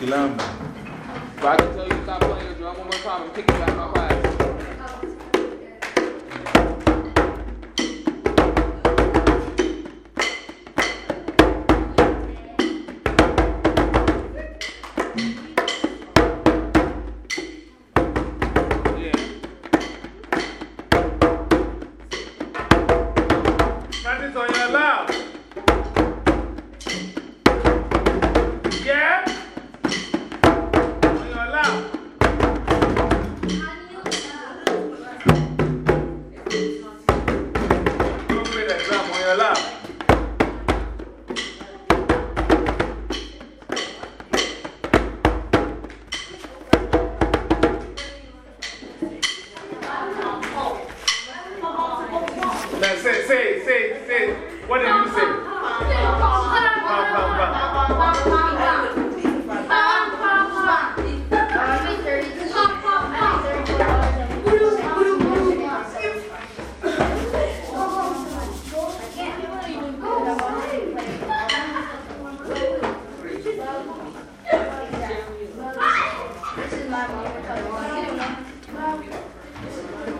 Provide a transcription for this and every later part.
Quilombo. If I can tell you to stop playing your drum one more time, I'm kicking you out of my class. Now say, say, say, say, what did you say? Pam,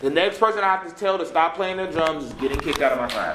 The next person I have to tell to stop playing their drums is getting kicked out of my class.